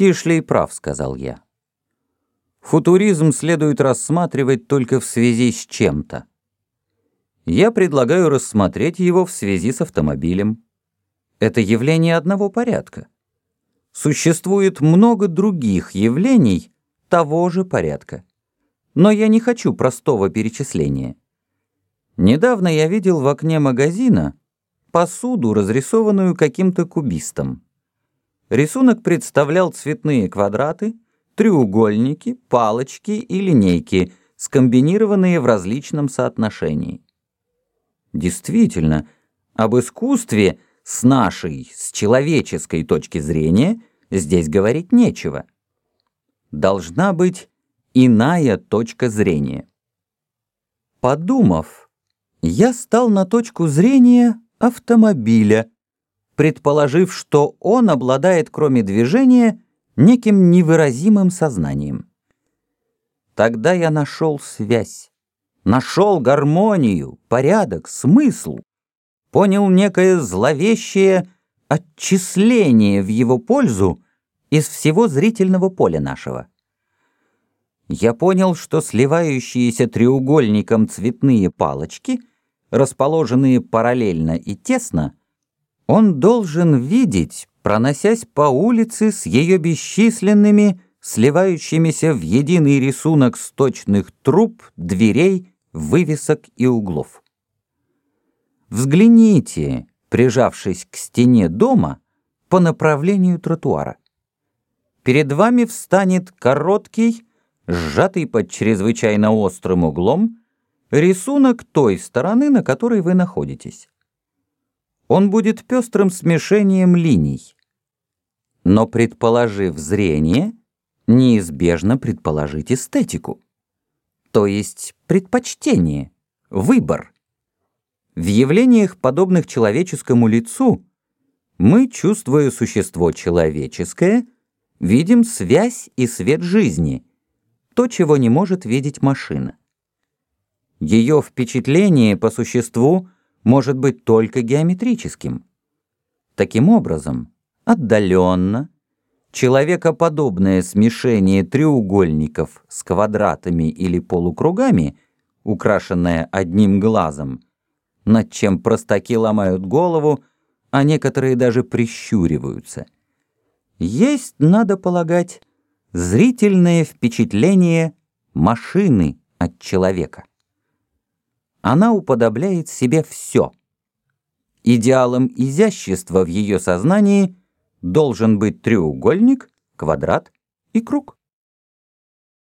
Кишлей прав, сказал я. Футуризм следует рассматривать только в связи с чем-то. Я предлагаю рассмотреть его в связи с автомобилем. Это явление одного порядка. Существует много других явлений того же порядка. Но я не хочу простого перечисления. Недавно я видел в окне магазина посуду, разрисованную каким-то кубистом. Рисунок представлял цветные квадраты, треугольники, палочки и линейки, скомбинированные в различном соотношении. Действительно, об искусстве с нашей, с человеческой точки зрения здесь говорить нечего. Должна быть иная точка зрения. Подумав, я стал на точку зрения автомобиля, предположив, что он обладает, кроме движения, неким невыразимым сознанием. Тогда я нашел связь, нашел гармонию, порядок, смысл, понял некое зловещее отчисление в его пользу из всего зрительного поля нашего. Я понял, что сливающиеся треугольником цветные палочки, расположенные параллельно и тесно, он должен видеть, проносясь по улице с ее бесчисленными, сливающимися в единый рисунок сточных труб, дверей, вывесок и углов. Взгляните, прижавшись к стене дома, по направлению тротуара. Перед вами встанет короткий, сжатый под чрезвычайно острым углом, рисунок той стороны, на которой вы находитесь он будет пестрым смешением линий. Но предположив зрение, неизбежно предположить эстетику. То есть предпочтение, выбор. В явлениях, подобных человеческому лицу, мы, чувствуя существо человеческое, видим связь и свет жизни, то, чего не может видеть машина. Ее впечатление по существу – может быть только геометрическим. Таким образом, отдаленно, человекоподобное смешение треугольников с квадратами или полукругами, украшенное одним глазом, над чем простаки ломают голову, а некоторые даже прищуриваются. Есть, надо полагать, зрительное впечатление машины от человека она уподобляет себе все. Идеалом изящества в ее сознании должен быть треугольник, квадрат и круг.